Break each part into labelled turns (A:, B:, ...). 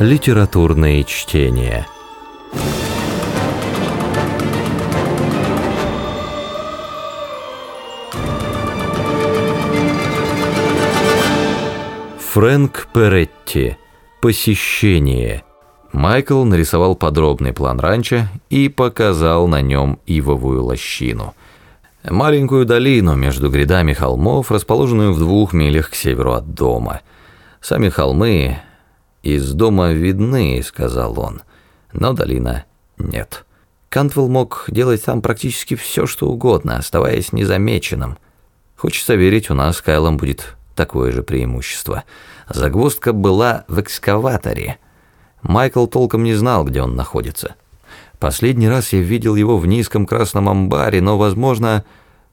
A: Литературные чтения. Фрэнк Перетти. Посещение. Майкл нарисовал подробный план ранчо и показал на нем ивовую лощину. Маленькую долину между грядами холмов, расположенную в двух милях к северу от дома. Сами холмы из дома видны, сказал он, но долина нет. Кантвелл мог делать там практически все, что угодно, оставаясь незамеченным. Хочется верить, у нас с Кайлом будет такое же преимущество. Загвоздка была в экскаваторе. Майкл толком не знал, где он находится. Последний раз я видел его в низком красном амбаре, но, возможно,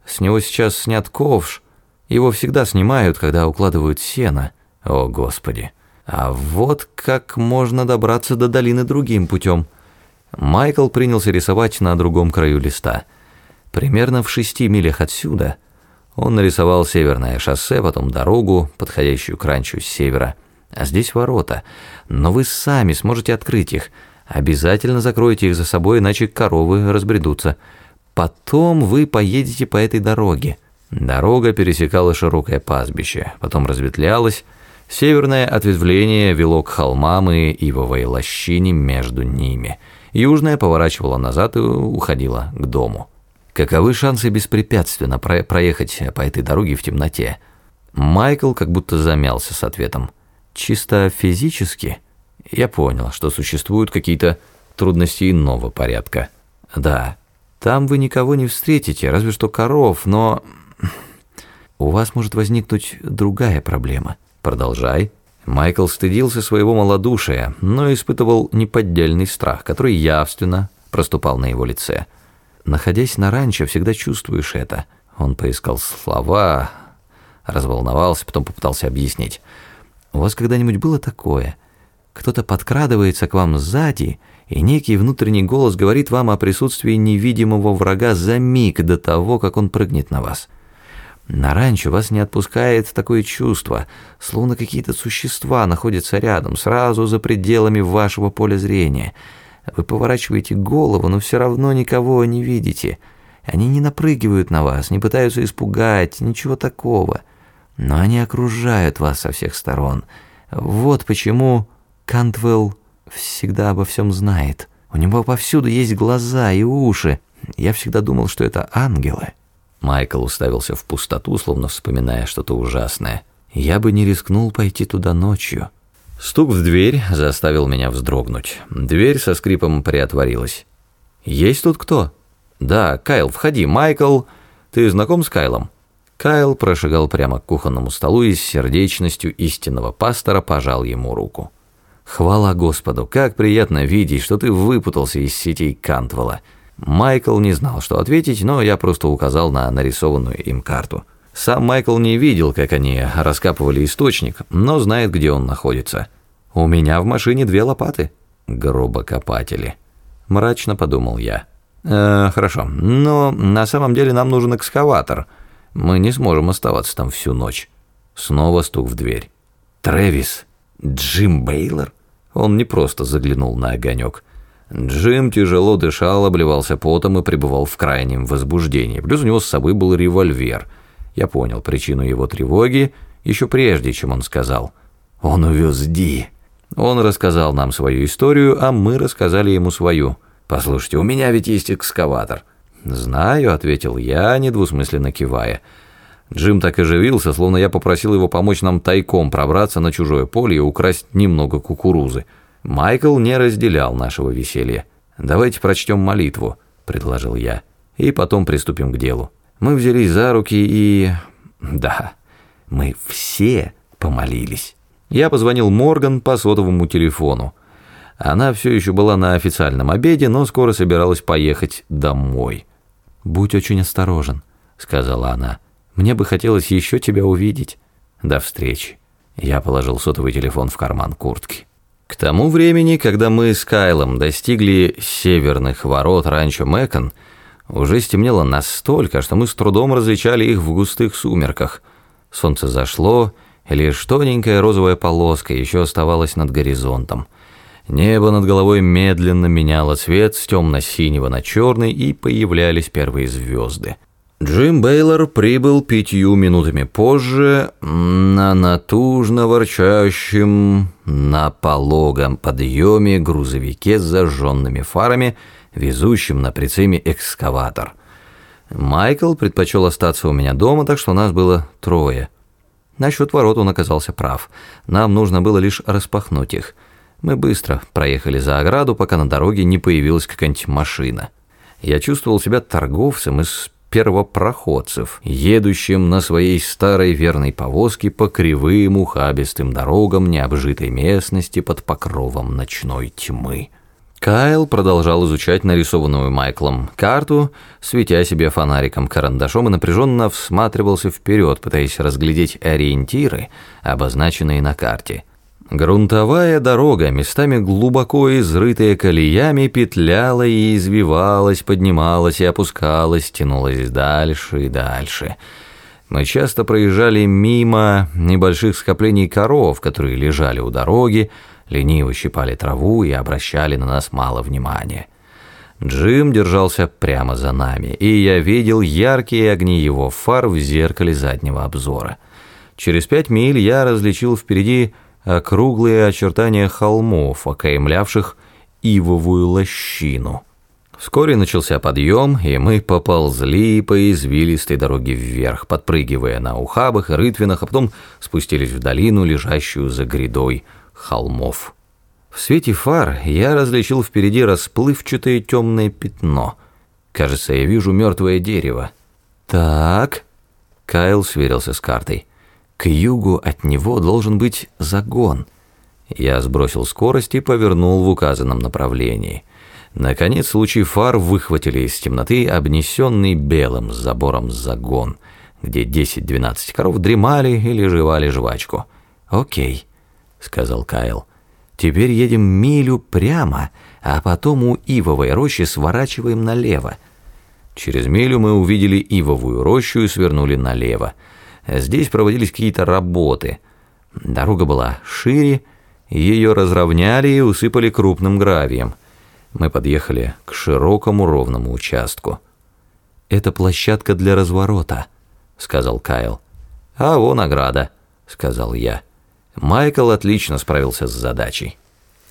A: с него сейчас снят ковш. Его всегда снимают, когда укладывают сено. О, Господи. А вот как можно добраться до долины другим путем. Майкл принялся рисовать на другом краю листа. Примерно в шести милях отсюда он нарисовал северное шоссе, потом дорогу, подходящую к ранчу с севера. А здесь ворота. Но вы сами сможете открыть их – Обязательно закройте их за собой, иначе коровы разбредутся. Потом вы поедете по этой дороге. Дорога пересекала широкое пастбище, потом разветвлялась. Северное ответвление вело к холмам и ивовой лощине между ними. Южное поворачивало назад и уходило к дому. Каковы шансы беспрепятственно проехать по этой дороге в темноте? Майкл как будто замялся с ответом. Чисто физически – я понял, что существуют какие-то трудности иного порядка. Да, там вы никого не встретите, разве что коров, но... У вас может возникнуть другая проблема. Продолжай. Майкл стыдился своего малодушия, но испытывал неподдельный страх, который явственно проступал на его лице. Находясь на ранчо, всегда чувствуешь это. Он поискал слова, разволновался, потом попытался объяснить. У вас когда-нибудь было такое – кто-то подкрадывается к вам сзади, и некий внутренний голос говорит вам о присутствии невидимого врага за миг до того, как он прыгнет на вас. На ранчо вас не отпускает такое чувство, словно какие-то существа находятся рядом, сразу за пределами вашего поля зрения. Вы поворачиваете голову, но все равно никого не видите. Они не напрыгивают на вас, не пытаются испугать, ничего такого. Но они окружают вас со всех сторон. Вот почему... Кантвелл всегда обо всем знает. У него повсюду есть глаза и уши. Я всегда думал, что это ангелы». Майкл уставился в пустоту, словно вспоминая что-то ужасное. «Я бы не рискнул пойти туда ночью». Стук в дверь заставил меня вздрогнуть. Дверь со скрипом приотворилась. «Есть тут кто?» «Да, Кайл, входи. Майкл, ты знаком с Кайлом?» Кайл прошагал прямо к кухонному столу и с сердечностью истинного пастора пожал ему руку. Хвала Господу, как приятно видеть, что ты выпутался из сетей Кантвелла. Майкл не знал, что ответить, но я просто указал на нарисованную им карту. Сам Майкл не видел, как они раскапывали источник, но знает, где он находится. У меня в машине две лопаты. Гробокопатели. Мрачно подумал я. Э, хорошо, но на самом деле нам нужен экскаватор. Мы не сможем оставаться там всю ночь. Снова стук в дверь. Трэвис, Джим Бейлор? Он не просто заглянул на огонек. Джим тяжело дышал, обливался потом и пребывал в крайнем возбуждении. Плюс у него с собой был револьвер. Я понял причину его тревоги еще прежде, чем он сказал. «Он увез Ди». Он рассказал нам свою историю, а мы рассказали ему свою. «Послушайте, у меня ведь есть экскаватор». «Знаю», — ответил я, недвусмысленно кивая. Джим так оживился, словно я попросил его помочь нам тайком пробраться на чужое поле и украсть немного кукурузы. Майкл не разделял нашего веселья. «Давайте прочтем молитву», — предложил я, — «и потом приступим к делу». Мы взялись за руки и... Да, мы все помолились. Я позвонил Морган по сотовому телефону. Она все еще была на официальном обеде, но скоро собиралась поехать домой. «Будь очень осторожен», — сказала она. Мне бы хотелось еще тебя увидеть. До встречи. Я положил сотовый телефон в карман куртки. К тому времени, когда мы с Кайлом достигли северных ворот ранчо Мэкон, уже стемнело настолько, что мы с трудом различали их в густых сумерках. Солнце зашло, лишь тоненькая розовая полоска еще оставалась над горизонтом. Небо над головой медленно меняло цвет с темно-синего на черный, и появлялись первые звезды. Джим Бейлор прибыл пятью минутами позже на натужно ворчащем на пологом подъеме грузовике с зажженными фарами, везущим на прицеме экскаватор. Майкл предпочел остаться у меня дома, так что нас было трое. Насчет ворот он оказался прав. Нам нужно было лишь распахнуть их. Мы быстро проехали за ограду, пока на дороге не появилась какая-нибудь машина. Я чувствовал себя торговцем из первопроходцев, едущим на своей старой верной повозке по кривым ухабистым дорогам необжитой местности под покровом ночной тьмы. Кайл продолжал изучать нарисованную Майклом карту, светя себе фонариком-карандашом и напряженно всматривался вперед, пытаясь разглядеть ориентиры, обозначенные на карте. Грунтовая дорога, местами глубоко изрытая колеями, петляла и извивалась, поднималась и опускалась, тянулась дальше и дальше. Мы часто проезжали мимо небольших скоплений коров, которые лежали у дороги, лениво щипали траву и обращали на нас мало внимания. Джим держался прямо за нами, и я видел яркие огни его фар в зеркале заднего обзора. Через пять миль я различил впереди округлые очертания холмов, окаймлявших ивовую лощину. Вскоре начался подъем, и мы поползли по извилистой дороге вверх, подпрыгивая на ухабах и рытвинах, а потом спустились в долину, лежащую за грядой холмов. В свете фар я различил впереди расплывчатое темное пятно. Кажется, я вижу мертвое дерево. «Так...» Кайл сверился с картой. К югу от него должен быть загон. Я сбросил скорость и повернул в указанном направлении. Наконец, лучи фар выхватили из темноты обнесенный белым забором загон, где 10-12 коров дремали или жевали жвачку. «Окей», — сказал Кайл. «Теперь едем милю прямо, а потом у ивовой рощи сворачиваем налево». Через милю мы увидели ивовую рощу и свернули налево. Здесь проводились какие-то работы. Дорога была шире, ее разровняли и усыпали крупным гравием. Мы подъехали к широкому ровному участку. «Это площадка для разворота», — сказал Кайл. «А вон ограда», — сказал я. Майкл отлично справился с задачей.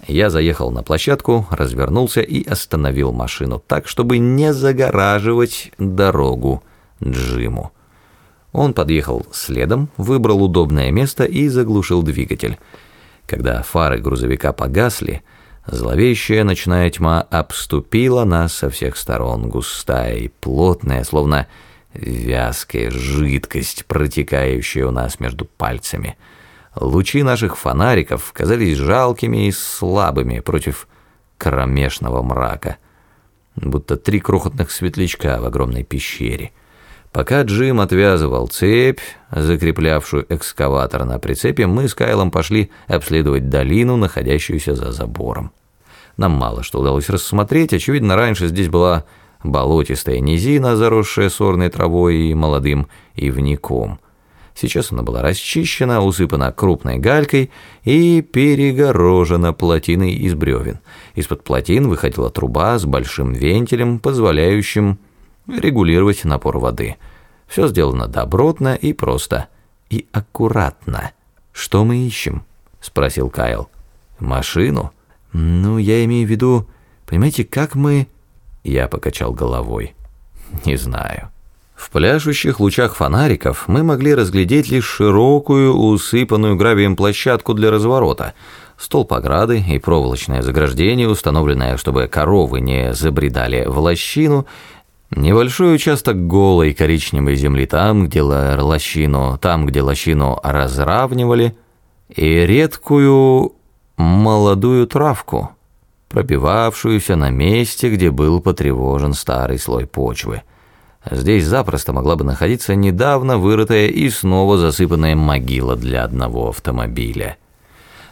A: Я заехал на площадку, развернулся и остановил машину так, чтобы не загораживать дорогу Джиму. Он подъехал следом, выбрал удобное место и заглушил двигатель. Когда фары грузовика погасли, зловещая ночная тьма обступила нас со всех сторон, густая и плотная, словно вязкая жидкость, протекающая у нас между пальцами. Лучи наших фонариков казались жалкими и слабыми против кромешного мрака, будто три крохотных светлячка в огромной пещере. Пока Джим отвязывал цепь, закреплявшую экскаватор на прицепе, мы с Кайлом пошли обследовать долину, находящуюся за забором. Нам мало что удалось рассмотреть, очевидно, раньше здесь была болотистая низина, заросшая сорной травой и молодым ивником. Сейчас она была расчищена, усыпана крупной галькой и перегорожена плотиной из бревен. Из-под плотин выходила труба с большим вентилем, позволяющим регулировать напор воды. Все сделано добротно и просто. И аккуратно. «Что мы ищем?» – спросил Кайл. «Машину?» «Ну, я имею в виду... Понимаете, как мы...» Я покачал головой. «Не знаю». В пляшущих лучах фонариков мы могли разглядеть лишь широкую, усыпанную гравием площадку для разворота, столб ограды и проволочное заграждение, установленное, чтобы коровы не забредали в лощину, Небольшой участок голой коричневой земли там, где лощину, там, где лощину разравнивали, и редкую молодую травку, пробивавшуюся на месте, где был потревожен старый слой почвы. Здесь запросто могла бы находиться недавно вырытая и снова засыпанная могила для одного автомобиля.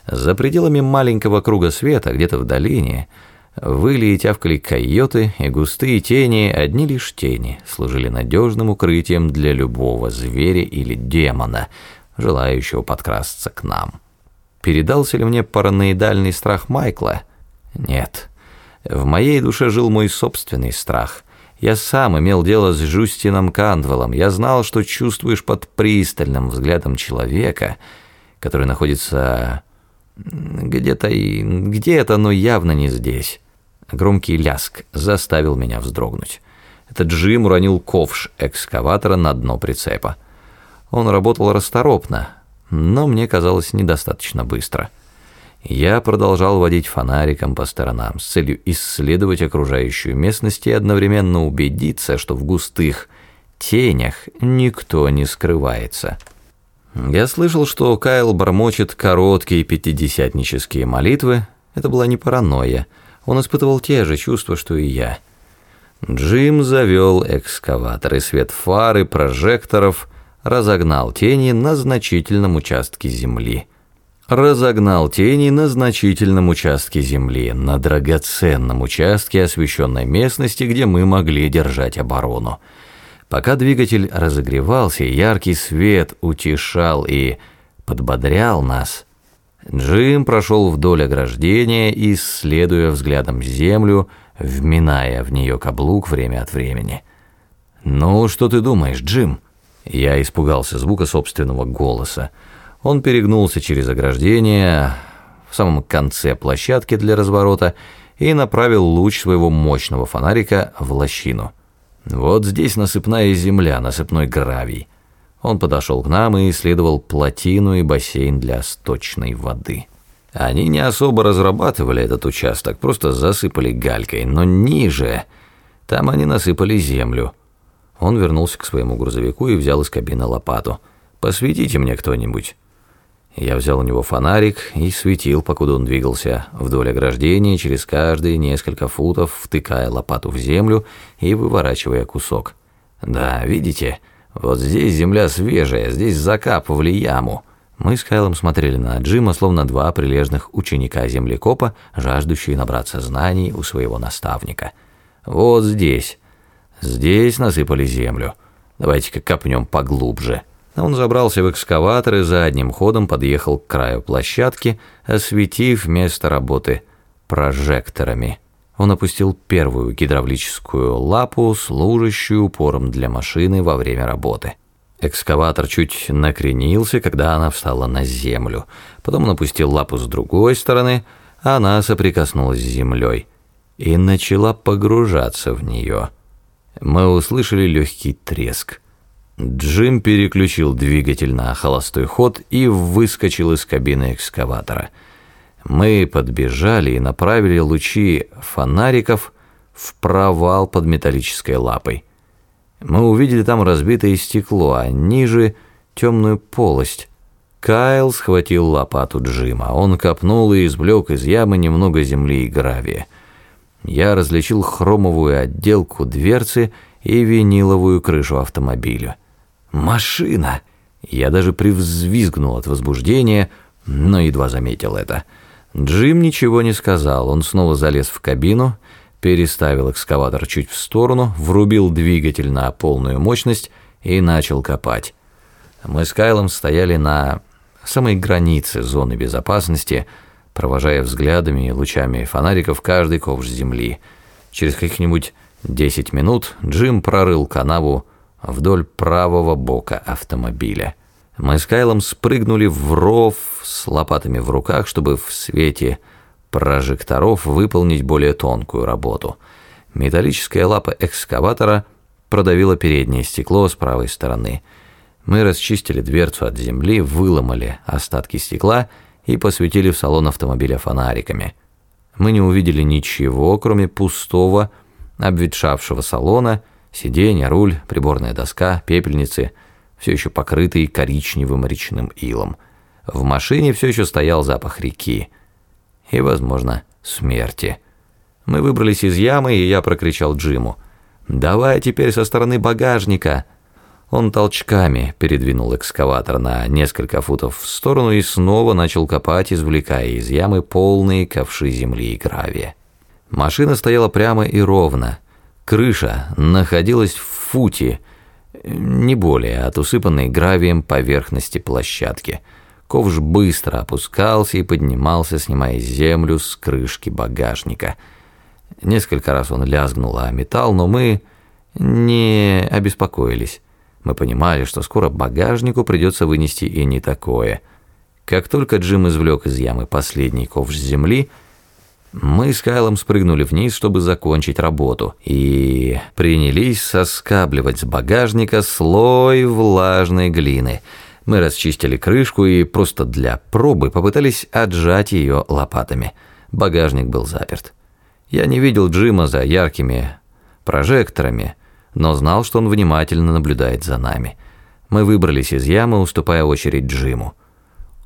A: За пределами маленького круга света, где-то в долине, Выли и тявкали койоты, и густые тени, одни лишь тени, служили надежным укрытием для любого зверя или демона, желающего подкрасться к нам. Передался ли мне параноидальный страх Майкла, Нет, в моей душе жил мой собственный страх. Я сам имел дело с Жустином Кандвеллом. Я знал, что чувствуешь под пристальным взглядом человека, который находится где-то и где-то, но явно не здесь. Громкий ляск заставил меня вздрогнуть. Этот Джим уронил ковш экскаватора на дно прицепа. Он работал расторопно, но мне казалось недостаточно быстро. Я продолжал водить фонариком по сторонам с целью исследовать окружающую местность и одновременно убедиться, что в густых тенях никто не скрывается. Я слышал, что Кайл бормочет короткие пятидесятнические молитвы. Это была не паранойя. Он испытывал те же чувства, что и я. Джим завел экскаватор, и свет фары, прожекторов разогнал тени на значительном участке земли. Разогнал тени на значительном участке земли, на драгоценном участке освещенной местности, где мы могли держать оборону. Пока двигатель разогревался, яркий свет утешал и подбодрял нас. Джим прошел вдоль ограждения, исследуя взглядом землю, вминая в нее каблук время от времени. «Ну, что ты думаешь, Джим?» Я испугался звука собственного голоса. Он перегнулся через ограждение в самом конце площадки для разворота и направил луч своего мощного фонарика в лощину. Вот здесь насыпная земля, насыпной гравий. Он подошел к нам и исследовал плотину и бассейн для сточной воды. Они не особо разрабатывали этот участок, просто засыпали галькой, но ниже, там они насыпали землю. Он вернулся к своему грузовику и взял из кабины лопату. «Посветите мне кто-нибудь». Я взял у него фонарик и светил, покуда он двигался вдоль ограждения, через каждые несколько футов, втыкая лопату в землю и выворачивая кусок. «Да, видите, вот здесь земля свежая, здесь закапывали яму». Мы с Кайлом смотрели на Джима, словно два прилежных ученика-землекопа, жаждущие набраться знаний у своего наставника. «Вот здесь. Здесь насыпали землю. Давайте-ка копнем поглубже». Он забрался в экскаватор и задним ходом подъехал к краю площадки, осветив место работы прожекторами. Он опустил первую гидравлическую лапу, служащую упором для машины во время работы. Экскаватор чуть накренился, когда она встала на землю. Потом он опустил лапу с другой стороны, а она соприкоснулась с землей и начала погружаться в нее. Мы услышали легкий треск. Джим переключил двигатель на холостой ход и выскочил из кабины экскаватора. Мы подбежали и направили лучи фонариков в провал под металлической лапой. Мы увидели там разбитое стекло, а ниже темную полость. Кайл схватил лопату Джима. Он копнул и извлек из ямы немного земли и гравия. Я различил хромовую отделку дверцы и виниловую крышу автомобиля. «Машина!» Я даже привзвизгнул от возбуждения, но едва заметил это. Джим ничего не сказал, он снова залез в кабину, переставил экскаватор чуть в сторону, врубил двигатель на полную мощность и начал копать. Мы с Кайлом стояли на самой границе зоны безопасности, провожая взглядами и лучами фонариков каждый ковш земли. Через каких-нибудь десять минут Джим прорыл канаву вдоль правого бока автомобиля. Мы с Кайлом спрыгнули в ров с лопатами в руках, чтобы в свете прожекторов выполнить более тонкую работу. Металлическая лапа экскаватора продавила переднее стекло с правой стороны. Мы расчистили дверцу от земли, выломали остатки стекла и посветили в салон автомобиля фонариками. Мы не увидели ничего, кроме пустого, обветшавшего салона – Сиденье, руль, приборная доска, пепельницы, все еще покрытые коричневым речным илом. В машине все еще стоял запах реки и, возможно, смерти. Мы выбрались из ямы, и я прокричал Джиму. «Давай теперь со стороны багажника!» Он толчками передвинул экскаватор на несколько футов в сторону и снова начал копать, извлекая из ямы полные ковши земли и гравия. Машина стояла прямо и ровно, Крыша находилась в футе, не более, от усыпанной гравием поверхности площадки. Ковш быстро опускался и поднимался, снимая землю с крышки багажника. Несколько раз он лязгнул о металл, но мы не обеспокоились. Мы понимали, что скоро багажнику придется вынести и не такое. Как только Джим извлек из ямы последний ковш земли, мы с Кайлом спрыгнули вниз, чтобы закончить работу, и принялись соскабливать с багажника слой влажной глины. Мы расчистили крышку и просто для пробы попытались отжать ее лопатами. Багажник был заперт. Я не видел Джима за яркими прожекторами, но знал, что он внимательно наблюдает за нами. Мы выбрались из ямы, уступая очередь Джиму.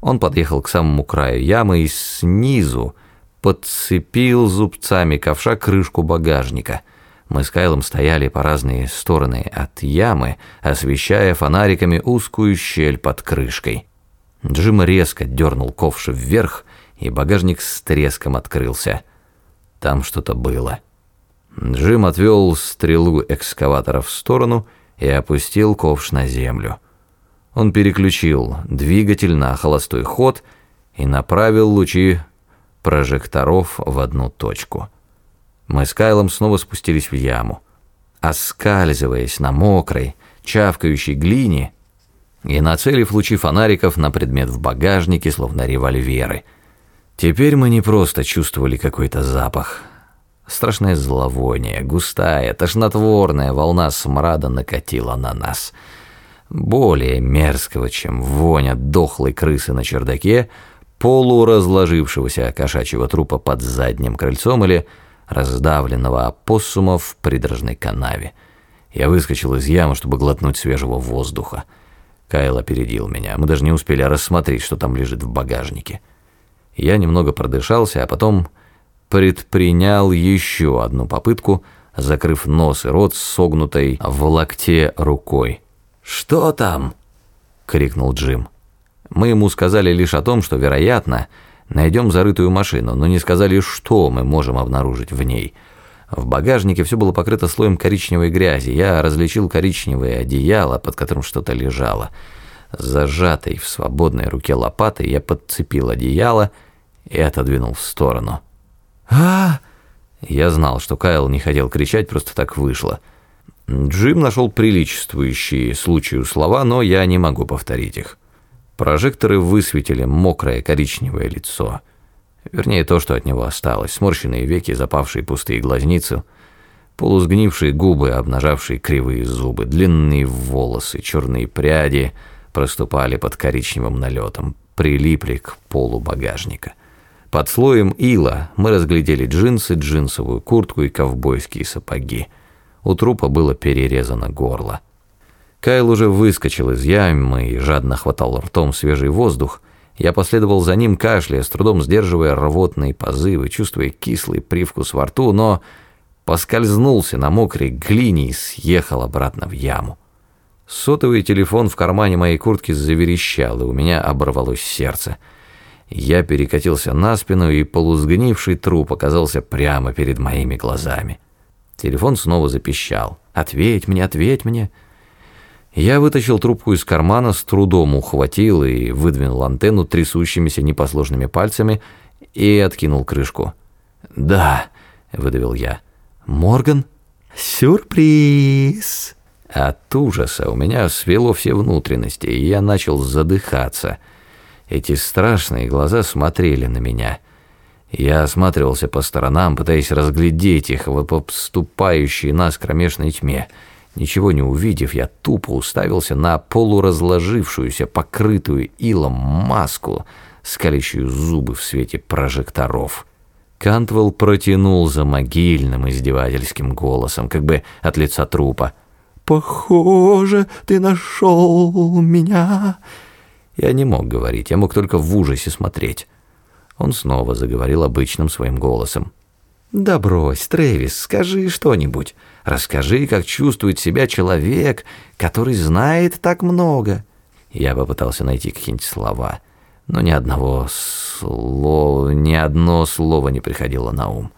A: Он подъехал к самому краю ямы и снизу подцепил зубцами ковша крышку багажника. Мы с Кайлом стояли по разные стороны от ямы, освещая фонариками узкую щель под крышкой. Джим резко дернул ковш вверх, и багажник с треском открылся. Там что-то было. Джим отвел стрелу экскаватора в сторону и опустил ковш на землю. Он переключил двигатель на холостой ход и направил лучи прожекторов в одну точку. Мы с Кайлом снова спустились в яму. Оскальзываясь на мокрой, чавкающей глине и нацелив лучи фонариков на предмет в багажнике, словно револьверы. Теперь мы не просто чувствовали какой-то запах – Страшное зловоние, густая, тошнотворная волна смрада накатила на нас. Более мерзкого, чем воня дохлой крысы на чердаке, полуразложившегося кошачьего трупа под задним крыльцом или раздавленного опоссума в придорожной канаве. Я выскочил из ямы, чтобы глотнуть свежего воздуха. Кайл опередил меня. Мы даже не успели рассмотреть, что там лежит в багажнике. Я немного продышался, а потом предпринял еще одну попытку, закрыв нос и рот согнутой в локте рукой. «Что там?» — крикнул Джим. Мы ему сказали лишь о том, что, вероятно, найдем зарытую машину, но не сказали, что мы можем обнаружить в ней. В багажнике все было покрыто слоем коричневой грязи. Я различил коричневое одеяло, под которым что-то лежало. Зажатой в свободной руке лопатой я подцепил одеяло и отодвинул в сторону а Я знал, что Кайл не хотел кричать, просто так вышло. Джим нашел приличествующие случаю слова, но я не могу повторить их. Прожекторы высветили мокрое коричневое лицо. Вернее, то, что от него осталось. Сморщенные веки, запавшие пустые глазницы, полусгнившие губы, обнажавшие кривые зубы, длинные волосы, черные пряди проступали под коричневым налетом, прилипли к полу багажника. Под слоем ила мы разглядели джинсы, джинсовую куртку и ковбойские сапоги. У трупа было перерезано горло. Кайл уже выскочил из ямы и жадно хватал ртом свежий воздух. Я последовал за ним, кашляя, с трудом сдерживая рвотные позывы, чувствуя кислый привкус во рту, но поскользнулся на мокрой глине и съехал обратно в яму. Сотовый телефон в кармане моей куртки заверещал, и у меня оборвалось сердце – я перекатился на спину, и полусгнивший труп оказался прямо перед моими глазами. Телефон снова запищал. «Ответь мне, ответь мне!» Я вытащил трубку из кармана, с трудом ухватил и выдвинул антенну трясущимися непосложными пальцами и откинул крышку. «Да», — выдавил я. «Морган?» «Сюрприз!» От ужаса у меня свело все внутренности, и я начал задыхаться — эти страшные глаза смотрели на меня. Я осматривался по сторонам, пытаясь разглядеть их в обступающей нас кромешной тьме. Ничего не увидев, я тупо уставился на полуразложившуюся, покрытую илом маску, скалящую зубы в свете прожекторов. Кантвелл протянул за могильным издевательским голосом, как бы от лица трупа. «Похоже, ты нашел меня!» Я не мог говорить, я мог только в ужасе смотреть. Он снова заговорил обычным своим голосом. «Да брось, Трэвис, скажи что-нибудь. Расскажи, как чувствует себя человек, который знает так много». Я попытался найти какие-нибудь слова, но ни одного слова, ни одно слово не приходило на ум.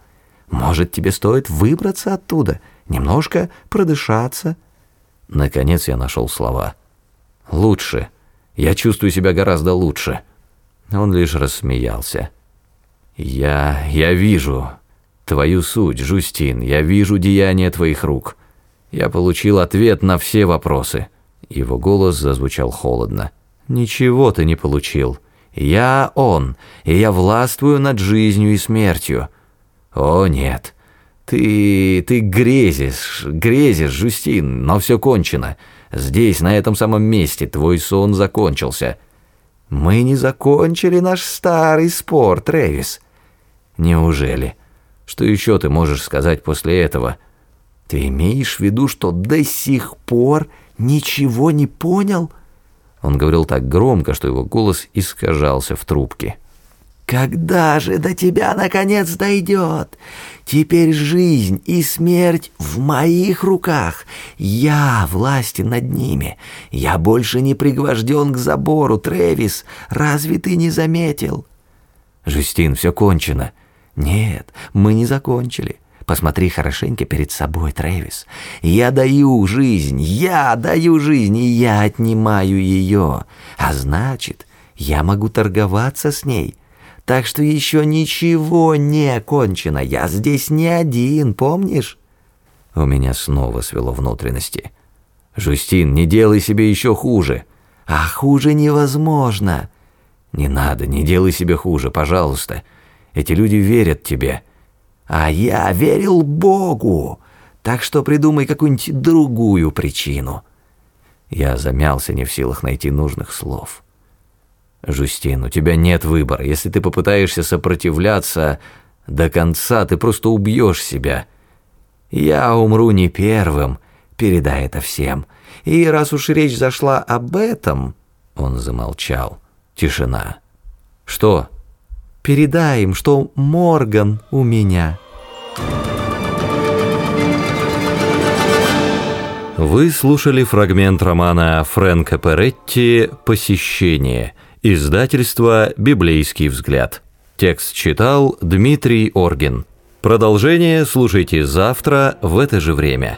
A: «Может, тебе стоит выбраться оттуда, немножко продышаться?» Наконец я нашел слова. «Лучше». Я чувствую себя гораздо лучше. Он лишь рассмеялся. «Я... я вижу твою суть, Жустин, я вижу деяния твоих рук. Я получил ответ на все вопросы». Его голос зазвучал холодно. «Ничего ты не получил. Я он, и я властвую над жизнью и смертью. О, нет». Ты... ты грезишь, грезишь, Жустин, но все кончено. Здесь, на этом самом месте, твой сон закончился. Мы не закончили наш старый спор, Трэвис. Неужели? Что еще ты можешь сказать после этого? Ты имеешь в виду, что до сих пор ничего не понял? Он говорил так громко, что его голос искажался в трубке. Когда же до тебя наконец дойдет? Теперь жизнь и смерть в моих руках. Я власти над ними. Я больше не пригвожден к забору, Тревис. Разве ты не заметил? Жюстин, все кончено. Нет, мы не закончили. Посмотри хорошенько перед собой, Трэвис. Я даю жизнь, я даю жизнь, и я отнимаю ее. А значит, я могу торговаться с ней. Так что еще ничего не кончено. Я здесь не один, помнишь? У меня снова свело внутренности. Жустин, не делай себе еще хуже. А хуже невозможно. Не надо, не делай себе хуже, пожалуйста. Эти люди верят тебе. А я верил Богу. Так что придумай какую-нибудь другую причину. Я замялся, не в силах найти нужных слов. Жустин, у тебя нет выбора. Если ты попытаешься сопротивляться до конца, ты просто убьешь себя. Я умру не первым, передай это всем. И раз уж речь зашла об этом, он замолчал. Тишина. Что? Передай им, что Морган у меня. Вы слушали фрагмент романа Фрэнка Перетти «Посещение» Издательство «Библейский взгляд». Текст читал Дмитрий Оргин. Продолжение слушайте завтра в это же время.